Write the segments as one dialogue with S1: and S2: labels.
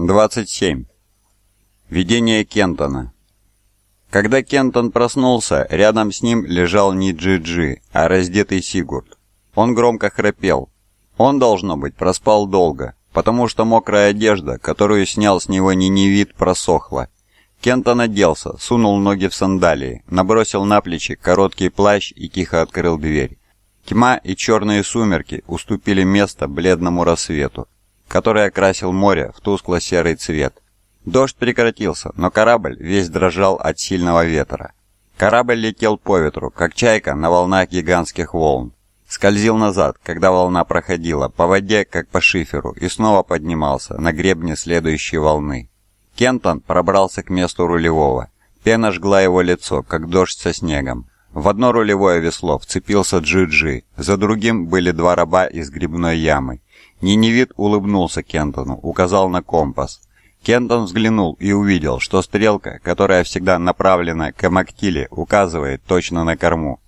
S1: 27. Видение Кентона. Когда Кентон проснулся, рядом с ним лежал не Джиджи, -Джи, а раздетый Сигурд. Он громко храпел. Он, должно быть, проспал долго, потому что мокрая одежда, которую снял с него Ниневид, просохла. Кентон оделся, сунул ноги в сандалии, набросил на плечи короткий плащ и тихо открыл дверь. Тьма и черные сумерки уступили место бледному рассвету который окрасил море в тускло-серый цвет. Дождь прекратился, но корабль весь дрожал от сильного ветра. Корабль летел по ветру, как чайка на волнах гигантских волн. Скользил назад, когда волна проходила, по воде, как по шиферу, и снова поднимался на гребне следующей волны. Кентон пробрался к месту рулевого. Пена жгла его лицо, как дождь со снегом. В одно рулевое весло вцепился Джи-Джи, за другим были два раба из грибной ямы. Ниневит улыбнулся Кентону, указал на компас. Кентон взглянул и увидел, что стрелка, которая всегда направлена к Эмактиле, указывает точно на корму.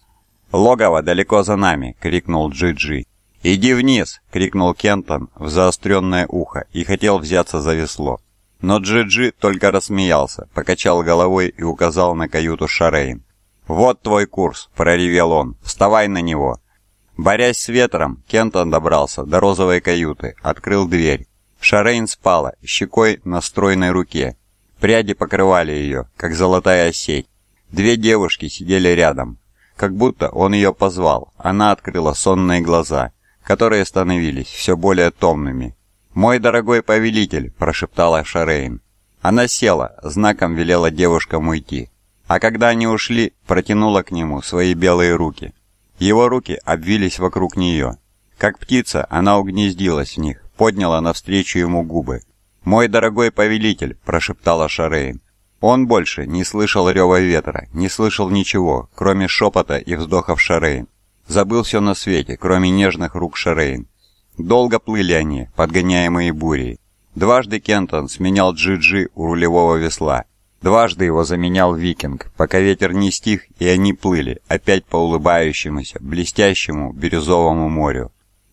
S1: «Логово далеко за нами!» — крикнул Джиджи. -Джи. «Иди вниз!» — крикнул Кентон в заостренное ухо и хотел взяться за весло. Но Джиджи -Джи только рассмеялся, покачал головой и указал на каюту Шарейн. «Вот твой курс!» — проревел он. «Вставай на него!» Борясь с ветром, Кентон добрался до розовой каюты, открыл дверь. Шарейн спала, щекой на стройной руке. Пряди покрывали ее, как золотая сеть. Две девушки сидели рядом. Как будто он ее позвал, она открыла сонные глаза, которые становились все более томными. «Мой дорогой повелитель!» – прошептала Шарейн. Она села, знаком велела девушкам уйти. А когда они ушли, протянула к нему свои белые руки – его руки обвились вокруг нее. Как птица, она угнездилась в них, подняла навстречу ему губы. «Мой дорогой повелитель!» – прошептала Шарейн. Он больше не слышал рева ветра, не слышал ничего, кроме шепота и вздохов Шарейн. Забыл все на свете, кроме нежных рук Шарейн. Долго плыли они, подгоняемые бурей. Дважды Кентон сменял Джиджи -джи у рулевого весла. Дважды его заменял викинг, пока ветер не стих, и они плыли, опять по улыбающемуся, блестящему бирюзовому морю.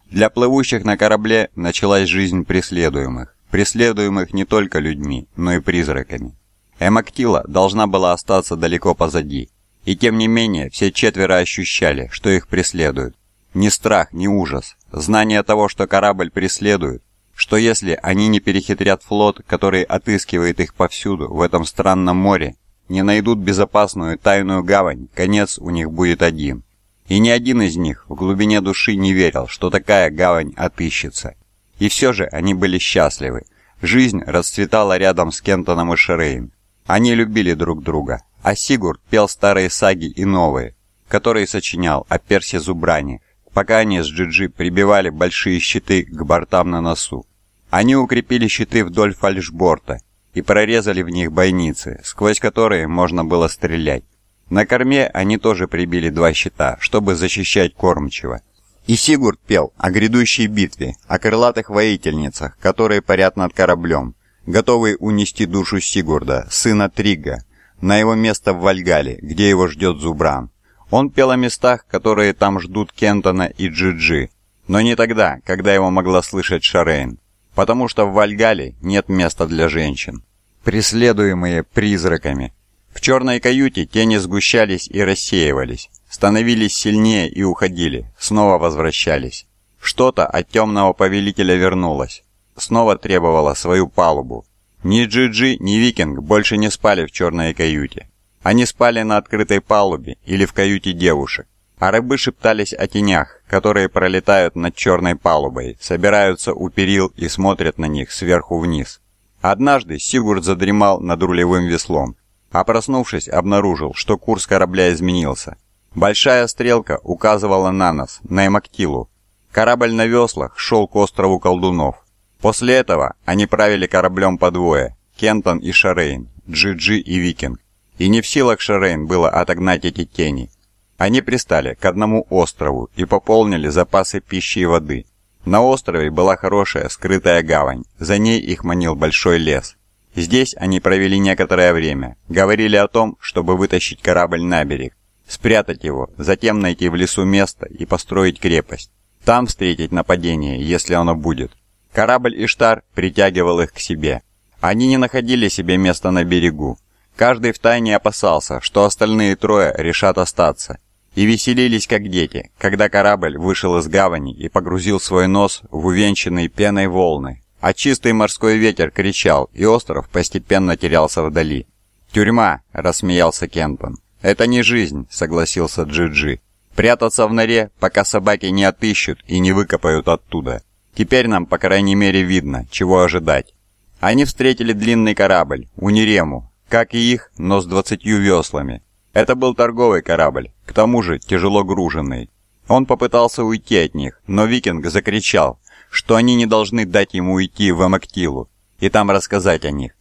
S1: Для плывущих на корабле началась жизнь преследуемых. Преследуемых не только людьми, но и призраками. Эмактила должна была остаться далеко позади. И тем не менее, все четверо ощущали, что их преследуют. Ни страх, ни ужас. Знание того, что корабль преследует, что если они не перехитрят флот, который отыскивает их повсюду, в этом странном море, не найдут безопасную тайную гавань, конец у них будет один. И ни один из них в глубине души не верил, что такая гавань отыщется. И все же они были счастливы. Жизнь расцветала рядом с Кентоном и Шерейн. Они любили друг друга, а Сигурд пел старые саги и новые, которые сочинял о Персе Зубране, пока они с Джиджи прибивали большие щиты к бортам на носу. Они укрепили щиты вдоль фальшборта и прорезали в них бойницы, сквозь которые можно было стрелять. На корме они тоже прибили два щита, чтобы защищать кормчего. И Сигурд пел о грядущей битве, о крылатых воительницах, которые парят над кораблем, готовые унести душу Сигурда, сына Трига, на его место в Вальгале, где его ждет Зубран. Он пел о местах, которые там ждут Кентона и Джиджи, -Джи, но не тогда, когда его могла слышать Шарейн, потому что в Вальгале нет места для женщин. Преследуемые призраками. В черной каюте тени сгущались и рассеивались, становились сильнее и уходили, снова возвращались. Что-то от темного повелителя вернулось. Снова требовало свою палубу. Ни Джиджи, -Джи, ни Викинг больше не спали в черной каюте. Они спали на открытой палубе или в каюте девушек. А рыбы шептались о тенях, которые пролетают над черной палубой, собираются у перил и смотрят на них сверху вниз. Однажды Сигурд задремал над рулевым веслом, а проснувшись, обнаружил, что курс корабля изменился. Большая стрелка указывала на нас, на Эмактилу. Корабль на веслах шел к острову колдунов. После этого они правили кораблем по двое – Кентон и Шарейн, Джи-Джи и Викинг и не в силах Шерейн было отогнать эти тени. Они пристали к одному острову и пополнили запасы пищи и воды. На острове была хорошая скрытая гавань, за ней их манил большой лес. Здесь они провели некоторое время, говорили о том, чтобы вытащить корабль на берег, спрятать его, затем найти в лесу место и построить крепость. Там встретить нападение, если оно будет. Корабль Иштар притягивал их к себе. Они не находили себе места на берегу, Каждый втайне опасался, что остальные трое решат остаться. И веселились как дети, когда корабль вышел из гавани и погрузил свой нос в увенчанные пеной волны. А чистый морской ветер кричал, и остров постепенно терялся вдали. «Тюрьма!» – рассмеялся Кентон. «Это не жизнь», – согласился Джиджи. -Джи. «Прятаться в норе, пока собаки не отыщут и не выкопают оттуда. Теперь нам, по крайней мере, видно, чего ожидать». Они встретили длинный корабль, Унирему, как и их, но с 20 веслами. Это был торговый корабль, к тому же тяжело груженный. Он попытался уйти от них, но викинг закричал, что они не должны дать ему уйти в Эмактилу и там рассказать о них.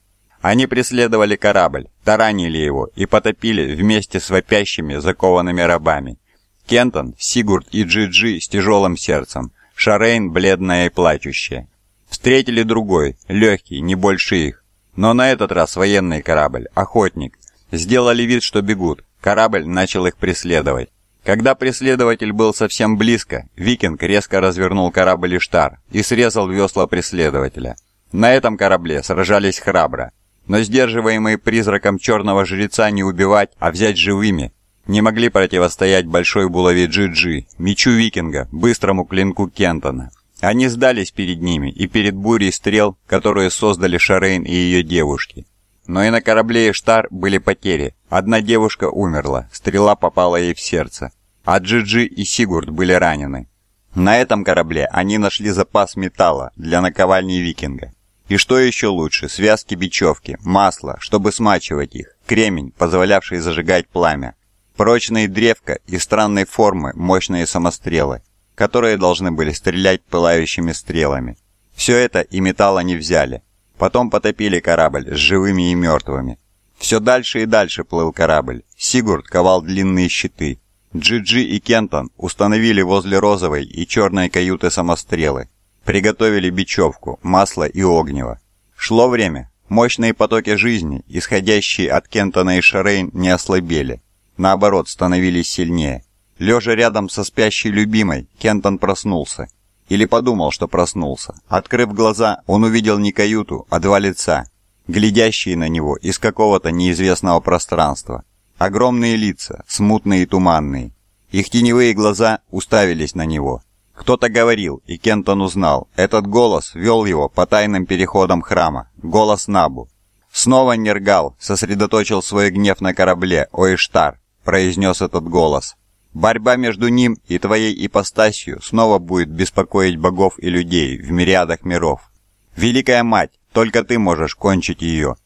S1: Они преследовали корабль, таранили его и потопили вместе с вопящими закованными рабами. Кентон, Сигурд и Джиджи -Джи с тяжелым сердцем, Шарейн бледная и плачущая. Встретили другой, легкий, не больше их, но на этот раз военный корабль, охотник, сделали вид, что бегут. Корабль начал их преследовать. Когда преследователь был совсем близко, викинг резко развернул корабль и штар и срезал весла преследователя. На этом корабле сражались храбро. Но сдерживаемые призраком черного жреца не убивать, а взять живыми, не могли противостоять большой булаве Джи-Джи, мечу викинга, быстрому клинку Кентона. Они сдались перед ними и перед бурей стрел, которые создали Шарейн и ее девушки. Но и на корабле Иштар были потери. Одна девушка умерла, стрела попала ей в сердце. А Джиджи -Джи и Сигурд были ранены. На этом корабле они нашли запас металла для наковальни викинга. И что еще лучше, связки бечевки, масло, чтобы смачивать их, кремень, позволявший зажигать пламя, прочные древка и странной формы мощные самострелы которые должны были стрелять пылающими стрелами. Все это и металл они взяли. Потом потопили корабль с живыми и мертвыми. Все дальше и дальше плыл корабль. Сигурд ковал длинные щиты. Джиджи -Джи и Кентон установили возле розовой и черной каюты самострелы. Приготовили бечевку, масло и огнево. Шло время. Мощные потоки жизни, исходящие от Кентона и Шарейн, не ослабели. Наоборот, становились сильнее. Лежа рядом со спящей любимой, Кентон проснулся. Или подумал, что проснулся. Открыв глаза, он увидел не каюту, а два лица, глядящие на него из какого-то неизвестного пространства. Огромные лица, смутные и туманные. Их теневые глаза уставились на него. Кто-то говорил, и Кентон узнал. Этот голос вел его по тайным переходам храма. Голос Набу. Снова Нергал сосредоточил свой гнев на корабле, Оиштар, произнес этот голос. Борьба между ним и твоей ипостасью снова будет беспокоить богов и людей в мириадах миров. Великая мать, только ты можешь кончить ее.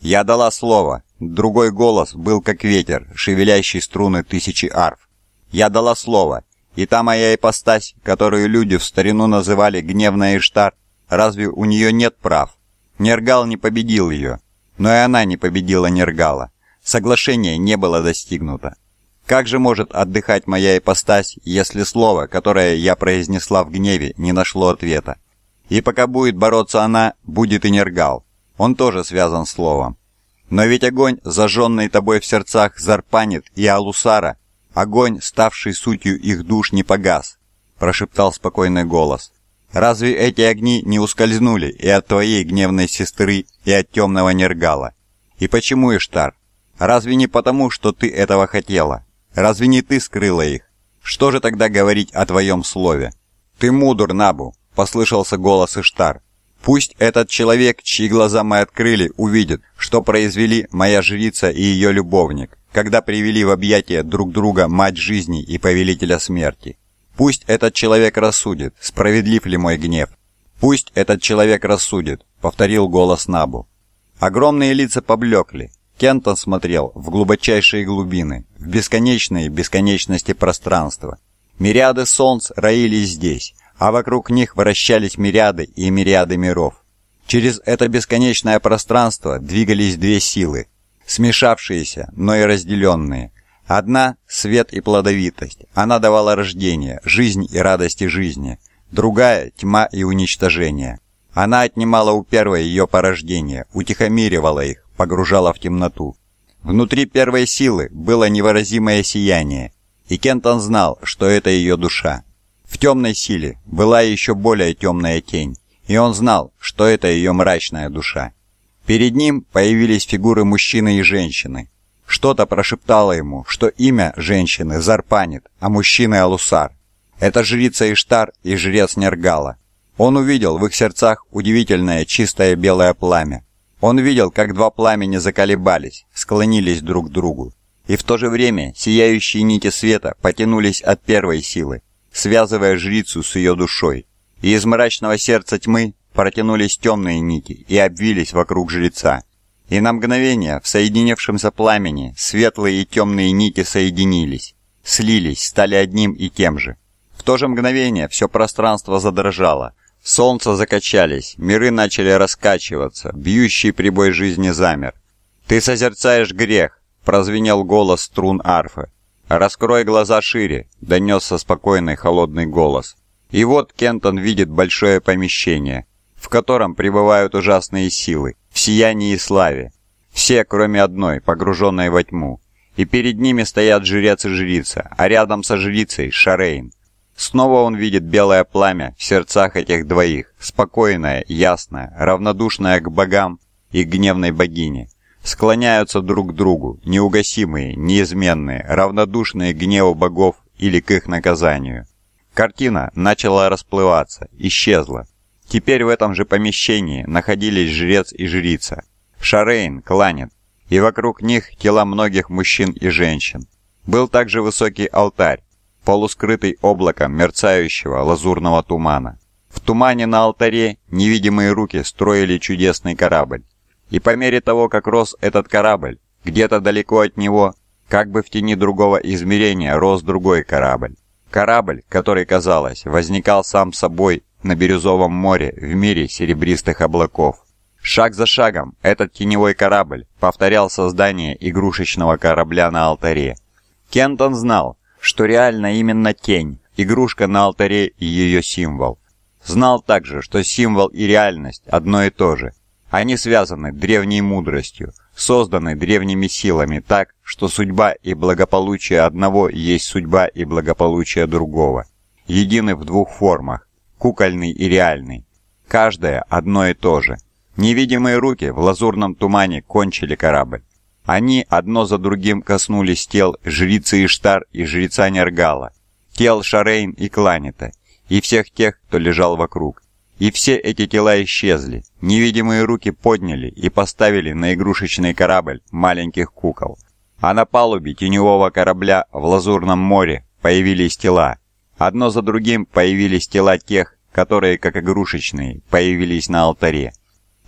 S1: Я дала слово. Другой голос был как ветер, шевелящий струны тысячи арф. Я дала слово. И та моя ипостась, которую люди в старину называли гневная Иштар, разве у нее нет прав? Нергал не победил ее. Но и она не победила Нергала. Соглашение не было достигнуто. Как же может отдыхать моя ипостась, если слово, которое я произнесла в гневе, не нашло ответа? И пока будет бороться она, будет и Нергал. Он тоже связан словом. Но ведь огонь, зажженный тобой в сердцах Зарпанит и Алусара, огонь, ставший сутью их душ, не погас, прошептал спокойный голос. Разве эти огни не ускользнули и от твоей гневной сестры, и от темного Нергала? И почему, Иштар? Разве не потому, что ты этого хотела? Разве не ты скрыла их? Что же тогда говорить о твоем слове? Ты мудр, Набу, послышался голос Иштар. Пусть этот человек, чьи глаза мы открыли, увидит, что произвели моя жрица и ее любовник, когда привели в объятия друг друга мать жизни и повелителя смерти. Пусть этот человек рассудит, справедлив ли мой гнев. Пусть этот человек рассудит, повторил голос Набу. Огромные лица поблекли, Кентон смотрел в глубочайшие глубины, в бесконечные бесконечности пространства. Мириады солнц роились здесь, а вокруг них вращались мириады и мириады миров. Через это бесконечное пространство двигались две силы, смешавшиеся, но и разделенные. Одна – свет и плодовитость, она давала рождение, жизнь и радости жизни. Другая – тьма и уничтожение. Она отнимала у первой ее порождение, утихомиривала их, погружала в темноту. Внутри первой силы было невыразимое сияние, и Кентон знал, что это ее душа. В темной силе была еще более темная тень, и он знал, что это ее мрачная душа. Перед ним появились фигуры мужчины и женщины. Что-то прошептало ему, что имя женщины Зарпанит, а мужчины Алусар. Это жрица Иштар и жрец Нергала. Он увидел в их сердцах удивительное чистое белое пламя, он видел, как два пламени заколебались, склонились друг к другу. И в то же время сияющие нити света потянулись от первой силы, связывая жрицу с ее душой. И из мрачного сердца тьмы протянулись темные нити и обвились вокруг жреца. И на мгновение в соединившемся пламени светлые и темные нити соединились, слились, стали одним и тем же. В то же мгновение все пространство задрожало – Солнца закачались, миры начали раскачиваться, бьющий прибой жизни замер. «Ты созерцаешь грех!» – прозвенел голос струн арфы. «Раскрой глаза шире!» – донесся спокойный холодный голос. И вот Кентон видит большое помещение, в котором пребывают ужасные силы, в сиянии и славе. Все, кроме одной, погруженной во тьму. И перед ними стоят жрец и жрица, а рядом со жрицей – Шарейн. Снова он видит белое пламя в сердцах этих двоих, спокойное, ясное, равнодушное к богам и гневной богине. Склоняются друг к другу, неугасимые, неизменные, равнодушные к гневу богов или к их наказанию. Картина начала расплываться, исчезла. Теперь в этом же помещении находились жрец и жрица. Шарейн кланет, и вокруг них тела многих мужчин и женщин. Был также высокий алтарь, полускрытый облаком мерцающего лазурного тумана. В тумане на алтаре невидимые руки строили чудесный корабль. И по мере того, как рос этот корабль, где-то далеко от него, как бы в тени другого измерения, рос другой корабль. Корабль, который, казалось, возникал сам собой на бирюзовом море в мире серебристых облаков. Шаг за шагом этот теневой корабль повторял создание игрушечного корабля на алтаре. Кентон знал, что реально именно тень, игрушка на алтаре и ее символ. Знал также, что символ и реальность одно и то же. Они связаны древней мудростью, созданы древними силами так, что судьба и благополучие одного есть судьба и благополучие другого. Едины в двух формах – кукольный и реальный. Каждое одно и то же. Невидимые руки в лазурном тумане кончили корабль. Они одно за другим коснулись тел жрицы Иштар и жреца Нергала, тел Шарейн и Кланета, и всех тех, кто лежал вокруг. И все эти тела исчезли. Невидимые руки подняли и поставили на игрушечный корабль маленьких кукол. А на палубе теневого корабля в Лазурном море появились тела. Одно за другим появились тела тех, которые, как игрушечные, появились на алтаре.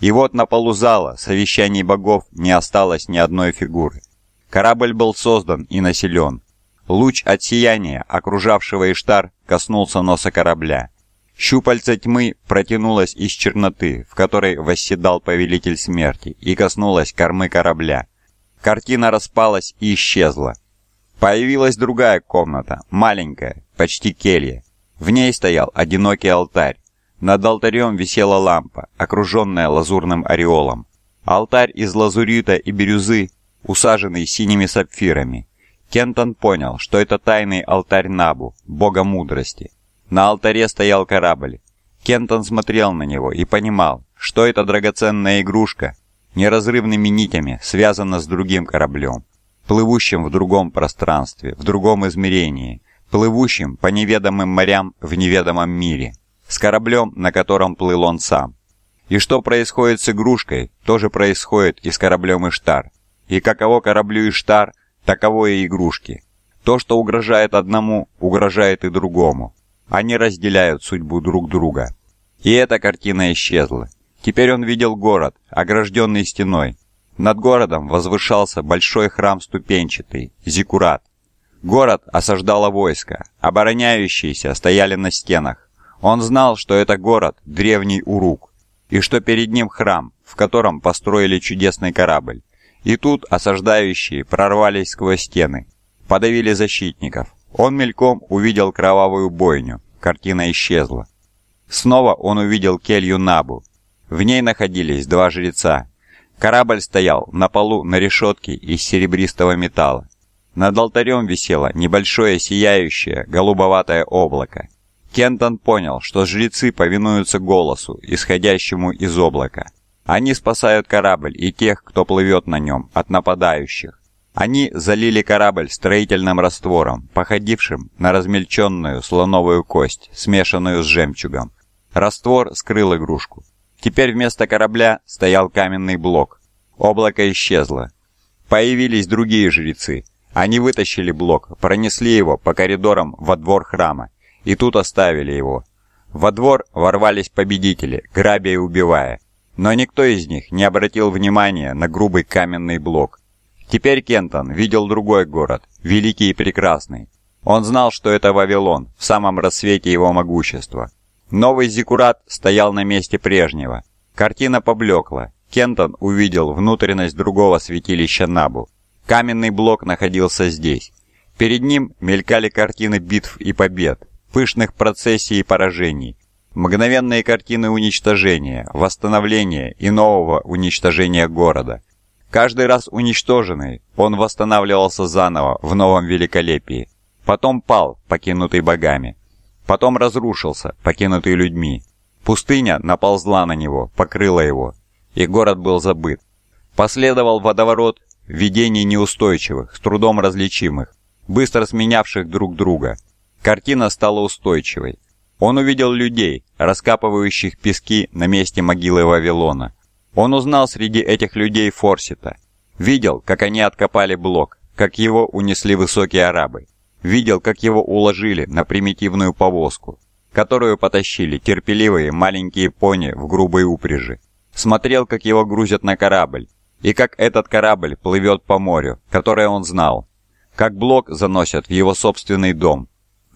S1: И вот на полу зала совещаний богов не осталось ни одной фигуры. Корабль был создан и населен. Луч от сияния, окружавшего Иштар, коснулся носа корабля. Щупальце тьмы протянулось из черноты, в которой восседал повелитель смерти, и коснулось кормы корабля. Картина распалась и исчезла. Появилась другая комната, маленькая, почти келья. В ней стоял одинокий алтарь. Над алтарем висела лампа, окруженная лазурным ореолом. Алтарь из лазурита и бирюзы, усаженный синими сапфирами. Кентон понял, что это тайный алтарь Набу, бога мудрости. На алтаре стоял корабль. Кентон смотрел на него и понимал, что эта драгоценная игрушка неразрывными нитями связана с другим кораблем, плывущим в другом пространстве, в другом измерении, плывущим по неведомым морям в неведомом мире с кораблем, на котором плыл он сам. И что происходит с игрушкой, тоже происходит и с кораблем Иштар. И каково кораблю Иштар, таково и игрушки. То, что угрожает одному, угрожает и другому. Они разделяют судьбу друг друга. И эта картина исчезла. Теперь он видел город, огражденный стеной. Над городом возвышался большой храм ступенчатый, Зикурат. Город осаждало войско, обороняющиеся стояли на стенах. Он знал, что это город, древний Урук, и что перед ним храм, в котором построили чудесный корабль. И тут осаждающие прорвались сквозь стены, подавили защитников. Он мельком увидел кровавую бойню, картина исчезла. Снова он увидел келью Набу. В ней находились два жреца. Корабль стоял на полу на решетке из серебристого металла. Над алтарем висело небольшое сияющее голубоватое облако. Кентон понял, что жрецы повинуются голосу, исходящему из облака. Они спасают корабль и тех, кто плывет на нем, от нападающих. Они залили корабль строительным раствором, походившим на размельченную слоновую кость, смешанную с жемчугом. Раствор скрыл игрушку. Теперь вместо корабля стоял каменный блок. Облако исчезло. Появились другие жрецы. Они вытащили блок, пронесли его по коридорам во двор храма и тут оставили его. Во двор ворвались победители, грабя и убивая. Но никто из них не обратил внимания на грубый каменный блок. Теперь Кентон видел другой город, великий и прекрасный. Он знал, что это Вавилон, в самом рассвете его могущества. Новый Зикурат стоял на месте прежнего. Картина поблекла. Кентон увидел внутренность другого святилища Набу. Каменный блок находился здесь. Перед ним мелькали картины битв и побед пышных процессий и поражений, мгновенные картины уничтожения, восстановления и нового уничтожения города. Каждый раз уничтоженный, он восстанавливался заново в новом великолепии. Потом пал, покинутый богами. Потом разрушился, покинутый людьми. Пустыня наползла на него, покрыла его, и город был забыт. Последовал водоворот видений неустойчивых, с трудом различимых, быстро сменявших друг друга – Картина стала устойчивой. Он увидел людей, раскапывающих пески на месте могилы Вавилона. Он узнал среди этих людей Форсита. Видел, как они откопали блок, как его унесли высокие арабы. Видел, как его уложили на примитивную повозку, которую потащили терпеливые маленькие пони в грубой упряжи. Смотрел, как его грузят на корабль, и как этот корабль плывет по морю, которое он знал. Как блок заносят в его собственный дом,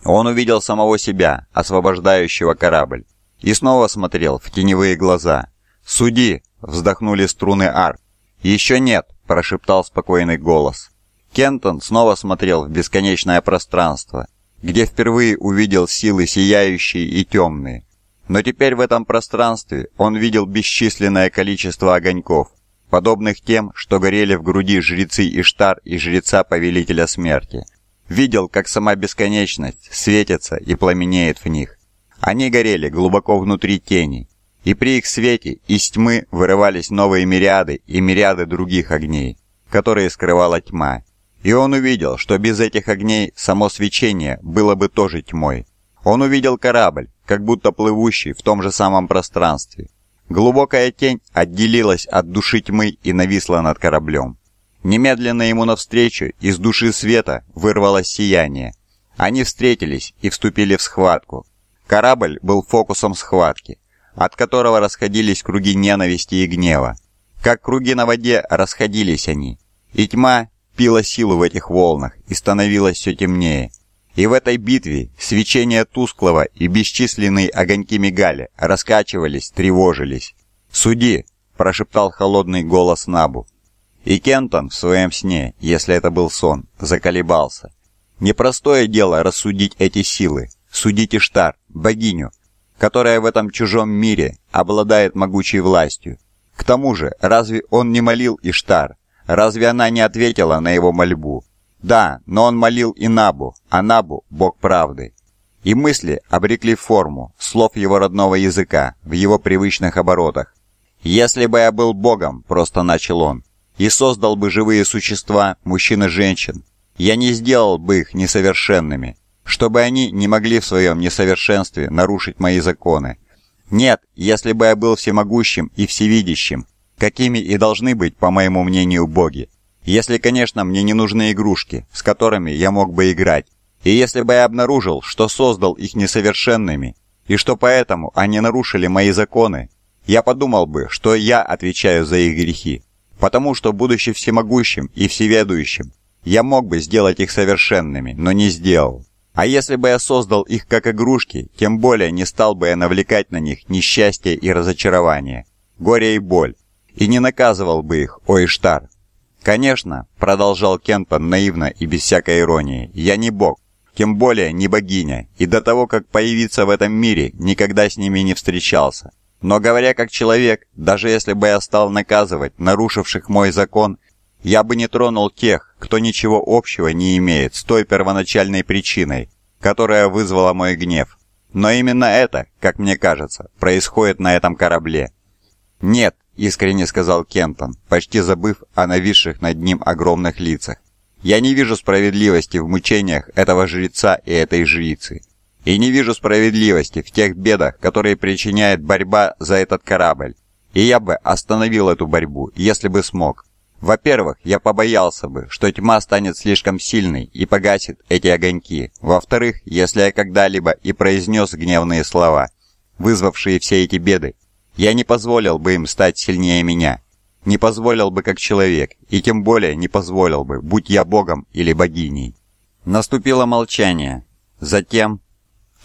S1: он увидел самого себя, освобождающего корабль, и снова смотрел в теневые глаза. «Суди!» — вздохнули струны арт. «Еще нет!» — прошептал спокойный голос. Кентон снова смотрел в бесконечное пространство, где впервые увидел силы сияющие и темные. Но теперь в этом пространстве он видел бесчисленное количество огоньков, подобных тем, что горели в груди жрецы Иштар и жреца Повелителя Смерти — Видел, как сама бесконечность светится и пламенеет в них. Они горели глубоко внутри тени, и при их свете из тьмы вырывались новые мириады и мириады других огней, которые скрывала тьма. И он увидел, что без этих огней само свечение было бы тоже тьмой. Он увидел корабль, как будто плывущий в том же самом пространстве. Глубокая тень отделилась от души тьмы и нависла над кораблем. Немедленно ему навстречу из души света вырвалось сияние. Они встретились и вступили в схватку. Корабль был фокусом схватки, от которого расходились круги ненависти и гнева. Как круги на воде расходились они, и тьма пила силу в этих волнах и становилась все темнее. И в этой битве свечение тусклого и бесчисленные огоньки мигали, раскачивались, тревожились. «Суди!» – прошептал холодный голос Набу. И Кентон в своем сне, если это был сон, заколебался. Непростое дело рассудить эти силы. Судите Штар, богиню, которая в этом чужом мире обладает могучей властью. К тому же, разве он не молил Иштар? Разве она не ответила на его мольбу? Да, но он молил и Набу, а Набу – бог правды. И мысли обрекли форму, слов его родного языка, в его привычных оборотах. «Если бы я был богом», – просто начал он, и создал бы живые существа, мужчин и женщин. Я не сделал бы их несовершенными, чтобы они не могли в своем несовершенстве нарушить мои законы. Нет, если бы я был всемогущим и всевидящим, какими и должны быть, по моему мнению, боги. Если, конечно, мне не нужны игрушки, с которыми я мог бы играть, и если бы я обнаружил, что создал их несовершенными, и что поэтому они нарушили мои законы, я подумал бы, что я отвечаю за их грехи. Потому что, будучи всемогущим и всеведущим, я мог бы сделать их совершенными, но не сделал. А если бы я создал их как игрушки, тем более не стал бы я навлекать на них несчастье и разочарование, горе и боль, и не наказывал бы их, о Иштар. Конечно, продолжал Кентон наивно и без всякой иронии, я не бог, тем более не богиня, и до того, как появиться в этом мире, никогда с ними не встречался. Но говоря как человек, даже если бы я стал наказывать нарушивших мой закон, я бы не тронул тех, кто ничего общего не имеет с той первоначальной причиной, которая вызвала мой гнев. Но именно это, как мне кажется, происходит на этом корабле. «Нет», — искренне сказал Кентон, почти забыв о нависших над ним огромных лицах. «Я не вижу справедливости в мучениях этого жреца и этой жрицы. И не вижу справедливости в тех бедах, которые причиняет борьба за этот корабль. И я бы остановил эту борьбу, если бы смог. Во-первых, я побоялся бы, что тьма станет слишком сильной и погасит эти огоньки. Во-вторых, если я когда-либо и произнес гневные слова, вызвавшие все эти беды, я не позволил бы им стать сильнее меня. Не позволил бы как человек, и тем более не позволил бы, будь я богом или богиней. Наступило молчание. Затем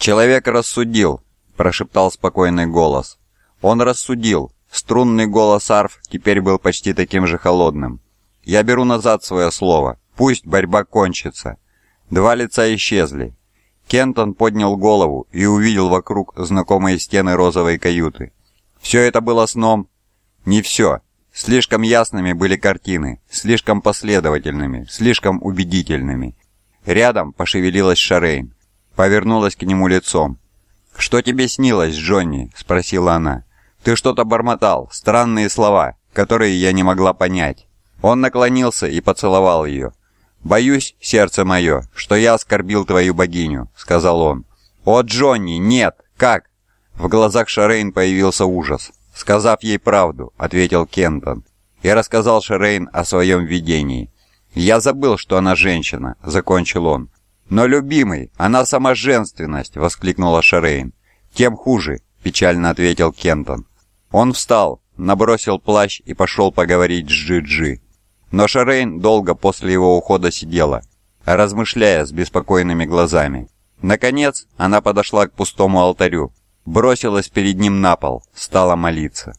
S1: «Человек рассудил», – прошептал спокойный голос. «Он рассудил». Струнный голос арф теперь был почти таким же холодным. «Я беру назад свое слово. Пусть борьба кончится». Два лица исчезли. Кентон поднял голову и увидел вокруг знакомые стены розовой каюты. Все это было сном? Не все. Слишком ясными были картины, слишком последовательными, слишком убедительными. Рядом пошевелилась Шарейн повернулась к нему лицом. «Что тебе снилось, Джонни?» — спросила она. «Ты что-то бормотал, странные слова, которые я не могла понять». Он наклонился и поцеловал ее. «Боюсь, сердце мое, что я оскорбил твою богиню», — сказал он. «О, Джонни, нет! Как?» В глазах Шарейн появился ужас. «Сказав ей правду», — ответил Кентон. И рассказал Шарейн о своем видении. «Я забыл, что она женщина», — закончил он. «Но, любимый, она сама женственность!» — воскликнула Шерейн. «Тем хуже!» — печально ответил Кентон. Он встал, набросил плащ и пошел поговорить с Джи-Джи. Но Шерейн долго после его ухода сидела, размышляя с беспокойными глазами. Наконец, она подошла к пустому алтарю, бросилась перед ним на пол, стала молиться.